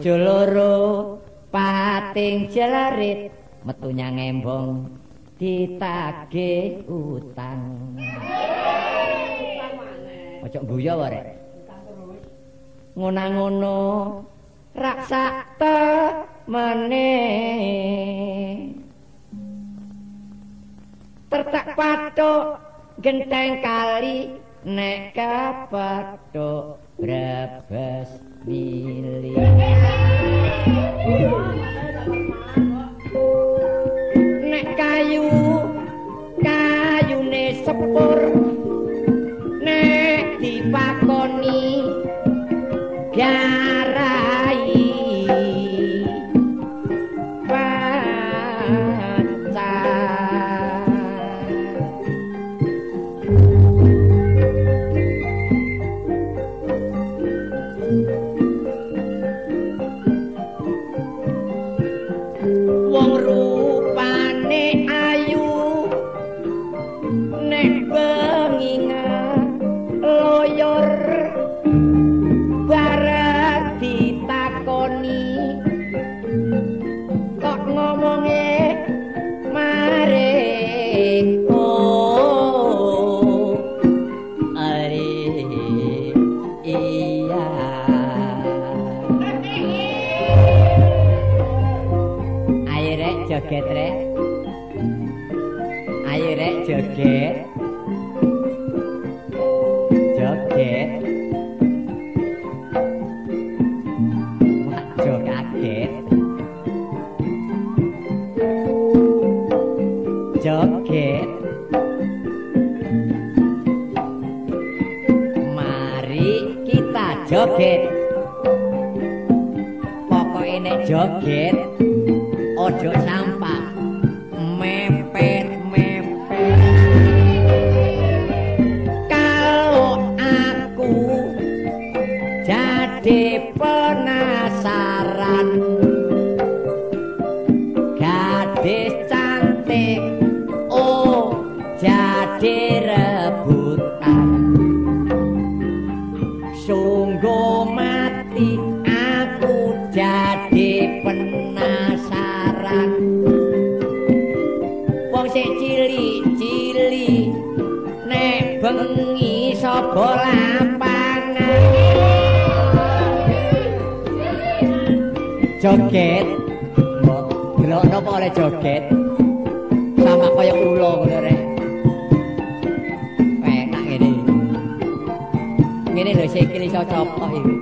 bojo loro pating jelarit metu nyang embong ditagih utang. Ojo guyu wae ngono-ngono raksa temene. Tertak patok genteng kali nek kapatok brebes mili nek kayu kayune sepur. Nek dipakoni garai joget rek. Ayo rek joget. Joget. Delok napa oleh joget? Sama kaya ula ngono rek. Enak ngene. Ngene lho sikil iso copot iki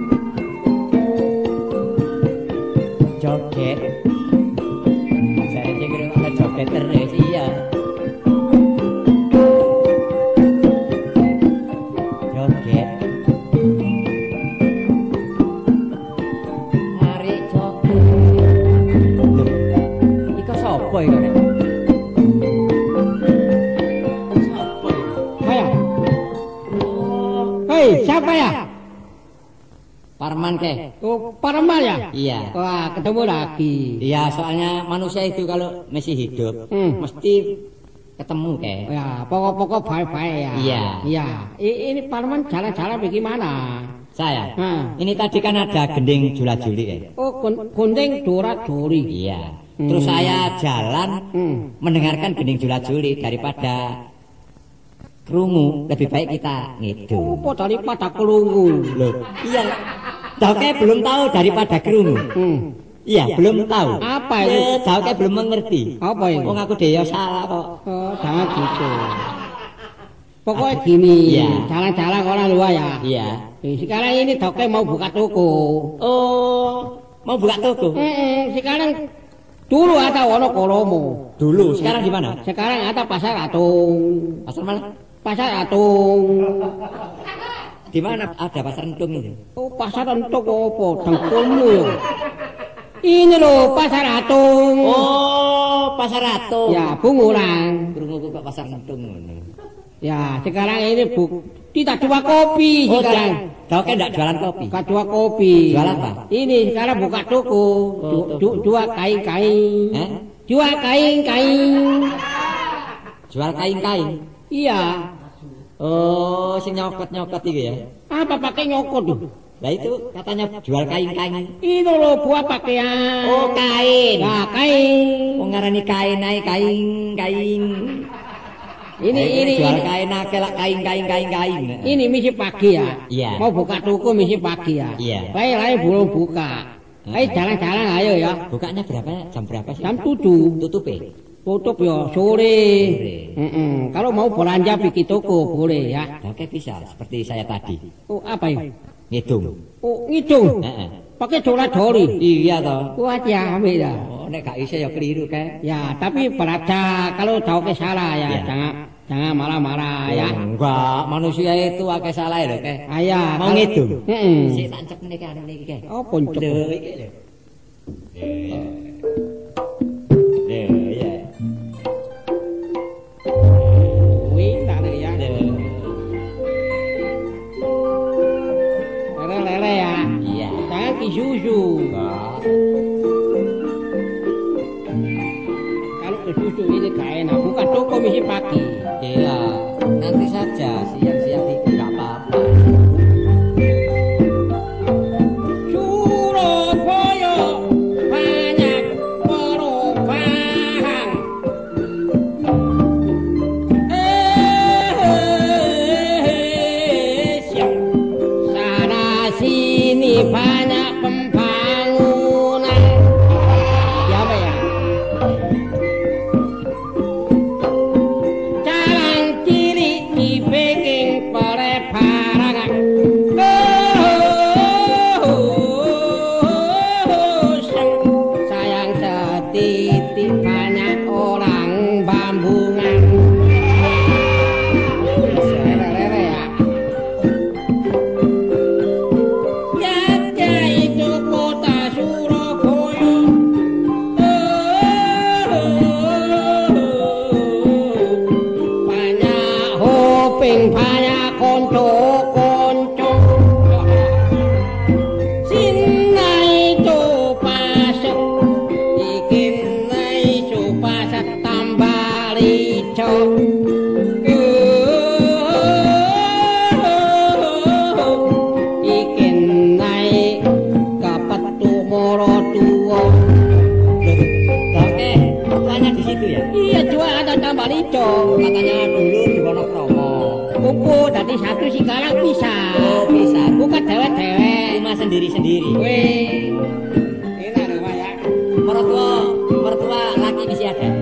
Ketemu lagi. Iya, soalnya manusia itu kalau masih hidup Hmm. mesti ketemu ke. Ya, pokok-pokok baik-baik ya. Iya. Iya. Ini Parman jalan-jalan bagaimana? Saya. Hmm. Ini tadi kan ada gending jula-juli ya. Oh, gunting dura-duri. Iya. Hmm. Terus saya jalan Hmm. mendengarkan gending jula-juli daripada kerungu. Lebih baik kita Oh, ngidung. apa daripada kelungu? Loh, iya. Dauke belum tahu daripada kerungu. Hmm. Iya, belum tahu. Apa itu? Eh, Dauke belum mengerti. Apa itu? Oh, aku ya salah kok. Oh, jangan gitu. Pokoknya gini, jalan-jalan orang luar ya. Iya. Eh, Sekarang ini Doke mau buka toko. Oh, mau buka toko? Hmm, sekarang dulu ada Wono Kolomo. Dulu, sekarang di mana? Sekarang ada Pasar Atung. Pasar mana? Pasar Atung. Di mana ada pasar entung itu? Oh, pasar entuk apa? Dengkulmu ya. Ini loh Pasar Atung. Oh, pasar atung. Ya, bunguran. Krungu kok pasar entung ngono. Ya, sekarang ini bu kita jual kopi Oh, sekarang. Kau kan enggak jualan kopi. Buka jual kopi. Jual apa? Ini sekarang buka toko. Oh, Du, toko. du, jual kain-kain. Hah? Jual kain-kain. Jual kain-kain. Iya. Oh, sing nyokot-nyokot iki ya. Apa pakai nyokot tuh? Lah itu katanya jual kain-kain. Itu loh buah pakaian. Oh, kain. Nah, kain. Wong ngarani kain ae kain, kain. Ini Lah, ini jual ini. kain akeh lah kain, kain, kain, kain. Ini misi pagi ya. Iya. Mau buka toko misi pagi ya. Iya. Lain-lain belum buka. Ayo jalan-jalan ayo ya. Bukanya berapa? Jam berapa sih? Jam tujuh. Tutup Tutup ya sore. Sore. Mm-mm. Kalau mau belanja bikin toko boleh ya. Oke bisa seperti saya tadi. Oh apa ya? Ngitung. Oh ngitung. Heeh. Pakai corak doli. Iya toh. Kuat ya ambil ya. Oh, nek gak iso ya keliru kae. Ya tapi beraca kalau tahu ke salah ya Iya. jangan jangan marah-marah ya. Enggak, manusia itu akeh salah lho kae. Ayah. Mau ngitung? Heeh. Sik tak cek niki anu niki kae. Oh. Lho iki lho. Lho Susu. Enggak. Kalau ke ini gak enak. Buka toko misi pagi. Iya, satu sekarang bisa. Oh, bisa. Bukan dewek-dewek. Cuma sendiri-sendiri. Weh. Enak dong Pak, ya. Mertua, mertua laki masih ada. Ada.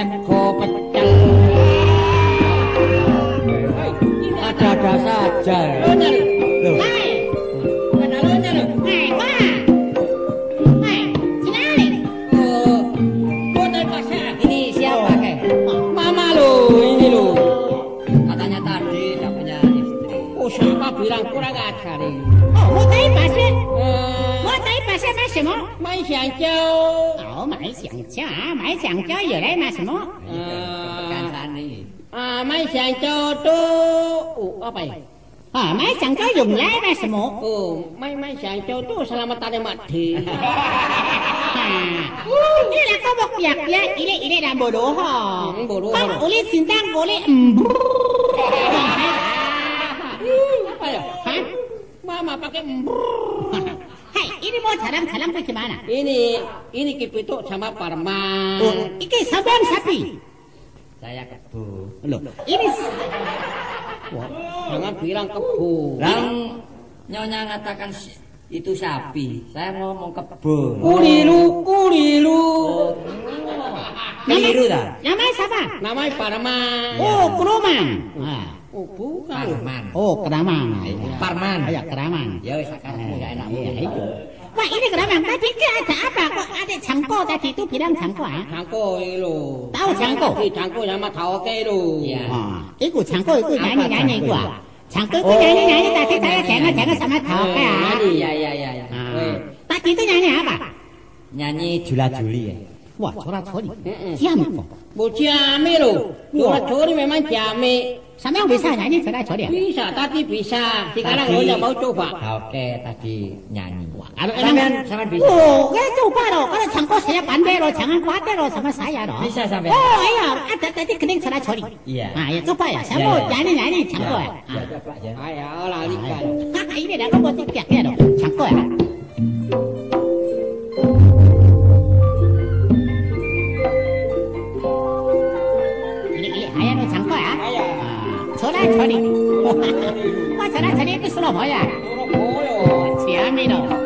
Enak Mai Mai Xiang Châu tu selamat mati. À, ini là có một việc ya, ini ini là bộ đồ hò. Ừ, bộ đồ Không, hò. uli xin tăng, uli ừm. Apa ya? Hah? Mama pakai embrrr. Hai, ini mau jalan-jalan bagaimana? Ini ini Kipituk sama Parman. Oh, ini sampean sapi. Saya kebo. Loh, Ini wah, jangan bilang kebo. Lang nyonya ngatakan itu sapi. Saya ngomong kebo. Kulilu, kulilu. Keliru dah. namanya siapa? Namanya Parman. Oh, Keroman. Ah. Oh, bukan. Parman. Oh, Keraman. Parman. Ya, Keraman. Ya wis akarmu gak enak Wah, ini Keraman. Tadi itu ada apa? Kok ada cangko tadi itu bilang cangko, ah? Jangko ini lo. Tahu jangko? Si Jangko sama Taoke lo. Iya. Ah, itu cangko itu Apa nyanyi-nyanyi cangko itu, itu? ah. Cangko itu nyanyi-nyanyi tadi saya jangan-jangan sama Taoke, Eh, ah. nyanyi. Iya iya iya. Ah. Tadi itu nyanyi apa? Nyanyi jula-juli ya. Wah, corak-corik. Mm-mm. Jampo. Mau jami lo. Curi-curi memang jami. Sama yang bisa nyanyi corak-corik. Bisa, tadi bisa. Sekarang lo mau coba. Oke tadi nyanyi. Kalau Sampean sampean bisa. Oh, kaya coba loh. Kalau cangko saya pandai loh. Jangan khawatir loh sama saya loh. Bisa sampean. Oh iya, ada tadi kening corak-corik. Iya. Nah, ya coba ya. Saya Iya, mau iya. nyanyi-nyanyi cangko ya. Ya coba ya. Ayo, lalikan. Ah, ini dah kamu tiga ya dong. Cangko ya. 么呀？哦哟，钱没到。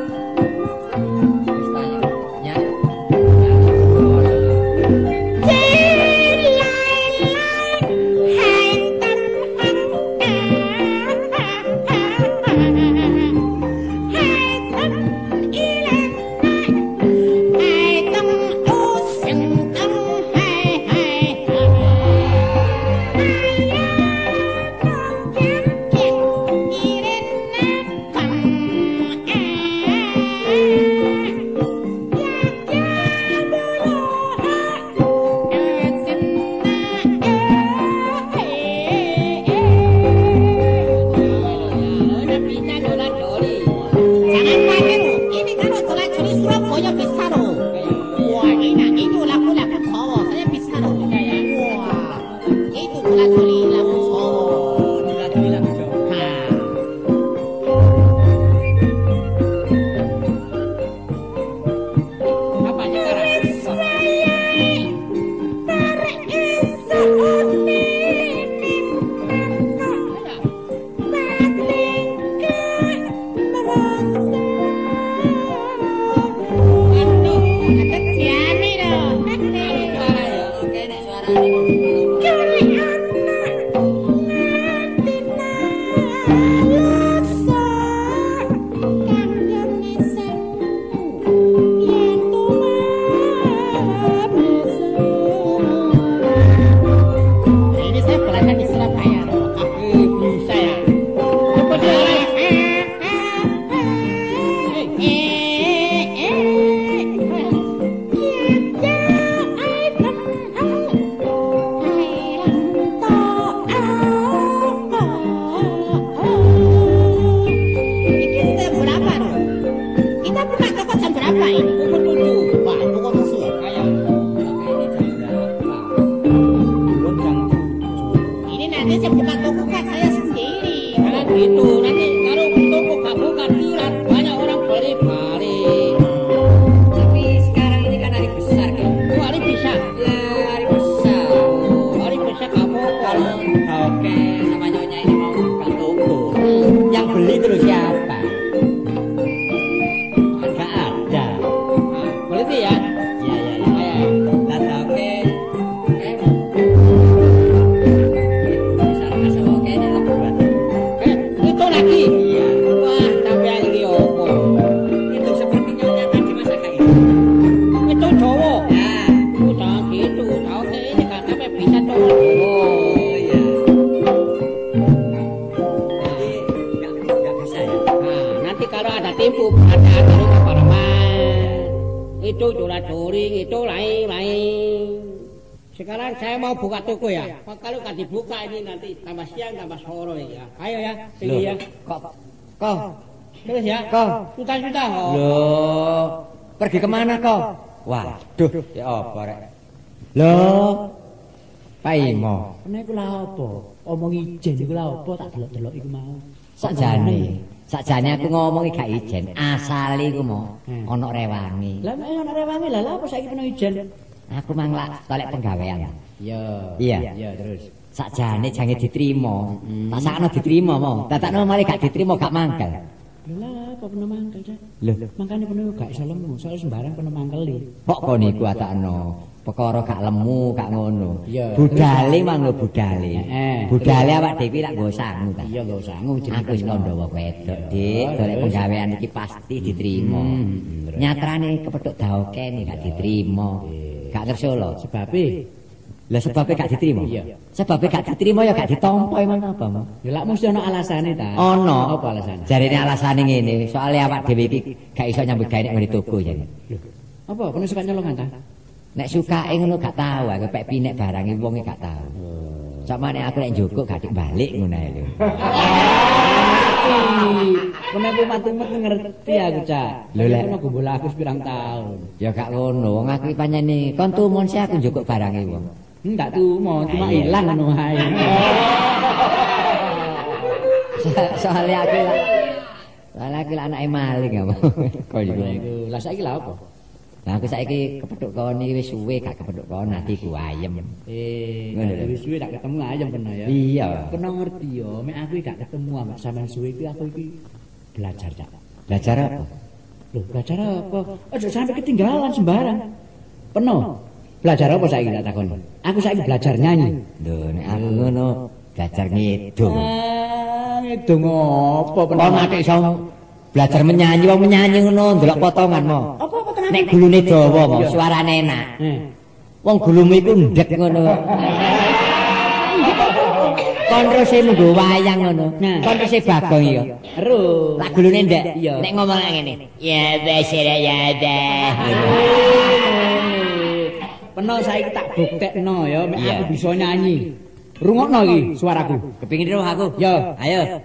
Kita buka toko jam berapa ini? Pukul tujuh. Sekarang saya mau buka toko ya. Pak, Kalau nggak dibuka ini nanti tambah siang tambah sore ya. Ayo ya, tinggi ya. Kok kok Terus ya. Kok? Sudah-sudah. Oh. Loh, pergi kemana kok? Waduh, ya apa rek? Loh, Pak Imo, Nek iku lha apa? Omong ijen iku lha apa tak delok-delok iku mau. sakjane Sakjane aku ngomong iki gak ijen, asale iku mau Hmm. ana rewangi. Lah mek ana rewangi lah lha apa saiki peno ijen? Aku mang lak tolek penggawean. Iya. Iya. Iya terus. Sakjane jange diterima. Tak sakno diterima mau. Tatakno mari gak diterima gak mangkel. Lho lah apa peno mangkel, Cak? Lho, Makane peno gak iso lemu, soal sembarang peno mangkeli. kok kon niku atakno? Perkara gak lemu, gak ngono. Budale mang budale. Heeh. Budale awak dhewe lak nggo sangu ta. Iya gak usah ngu Aku wis kandha wedok, Dik. Golek penggawean iki pasti diterima. Hmm, Nyatrane kepethuk daoke gak diterima. Gak kerso lho. Sebabe Lah sebabnya gak diterima? Iya. Sebabnya gak diterima ya gak ditompo emang apa, Mak? Ya lak mesti ana alasane ta. Ono. Apa alasane? Jarine alasane ngene, soalnya awak dhewe iki gak iso nyambut gawe nek ngene toko jane. Apa peno suka nyolongan ta? Nek sukake ngono gak tahu, aku pek pinek barang iki wong gak tahu. Sama nek aku nek njogok gak dik balik ngono ae lho. Kenapa mati-mati ngerti aku, Cak? Lho, Lek. Kono gombol aku sepirang tahun. Ya gak ngono, wong aku pancene kon tumun sih aku njogok barange wong. Enggak tumo, cuma ilang ngono ae. So- Soalnya aku lah Soalnya aku lah anake maling apa. Kok iku. Iku, Lah saiki lha apa? Nah aku saiki kepethuk kon iki wis suwe gak kepethuk kon atiku ayem. Eh, Ngono lho. wis suwe tak ketemu ayam pernah ya. Iya. Kena ngerti yo, mek aku gak ketemu ambek sampean suwe iki aku iki belajar, Cak. Belajar apa? Loh, belajar apa? Aja sampai ketinggalan sembarang. Penuh. Belajar apa saiki tak takon? Aku saiki belajar nyanyi. Lho nek aku ngono belajar ngidung. Ah, ngedung apa Kon nek iso belajar menyanyi wong menyanyi ngono ndelok potongan mo. Apa apa? Nek gulune dawa mo, suarane enak. Wong gulumu iku ndek ngono. Kon terus munggo wayang ngono. Nah. Kon terus bagong iya. Ero. Lah gulune. Iya. Nek ngomong ngene. Ya basira ya dah. Penuh saiki tak buktekno ya, mek aku bisa nyanyi. Rungokno iki suaraku. Kepingin roh aku. Yo. Ayo.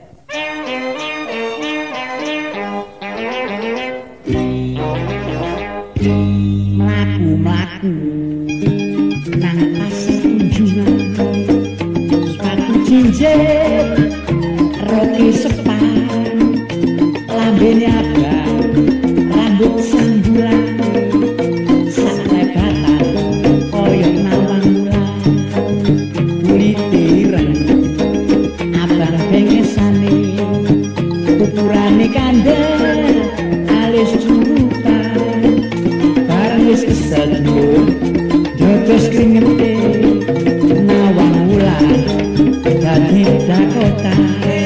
mlaku-mlaku Jota.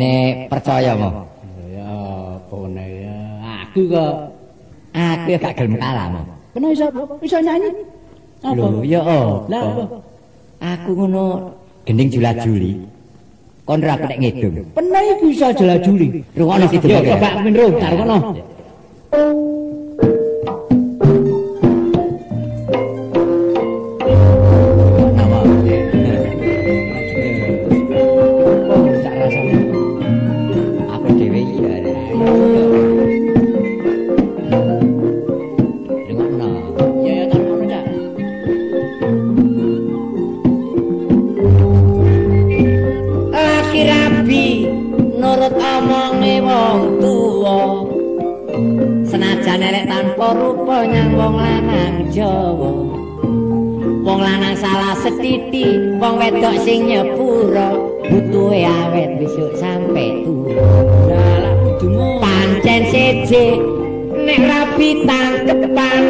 Panjene percaya mo. Ya ya. Aku kok Aku gak gelem kalah mo. kena iso iso nyanyi. Apa? Lho, ya apa? Aku ngono gending jula-juli. Kon ra nek ngidung. Pernah iku iso jelajuli. Rungokno Yo kidung. coba aku ro, tak rungokno. Wedok sing nyepura butuhe awet besok sampe tuwa. Dalah kudumu. pancen seje nek rabi tangkepan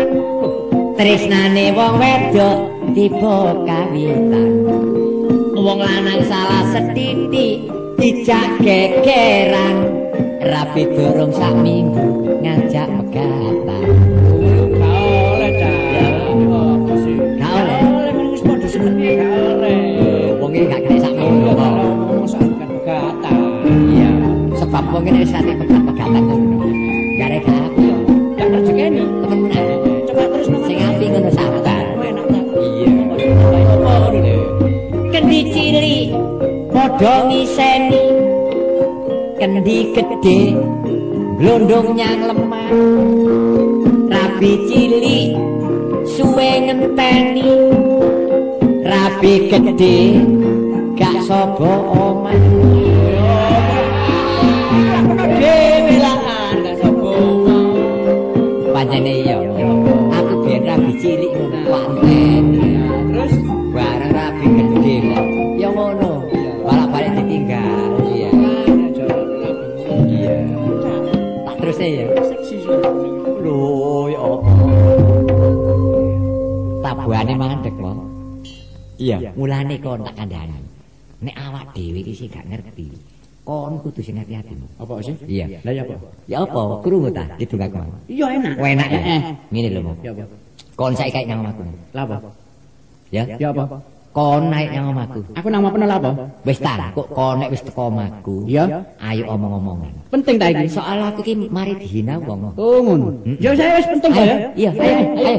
tresnane wong wedok tiba kawitan. Wong lanang salah setiti dijak gegeran. Rabi durung sak minggu wong ini wis ate pegat-pegatan ngono gare gak aku yo Gak rezekeni. temenan Coba terus nama. sing apik ngono sabar iya. Apa kendi cilik. Padha ngiseni kendi gedhe glondong nyang lemah. Rabi cilik. Suwe ngenteni. Rabi gedhe gak sapa sing gak ngerti kon kudu sing hati-hati Apa sih? iya Lah ya apa? ya apa krungu ta didongakku mau Iya enak. enak ya Eh, eh. ngene lho Mo. Ya apa? kon saiki kae nang omahku Lah apa? ya Ya apa? kon naik nang omahku Aku nang apa lah apa? wis ta kok kon nek wis teko omahku Iya. ayo omong-omongan Penting ta iki? soal aku iki mari dihina wong Oh ngono. Ya saya wis penting ya. Iya, ayo, ayo.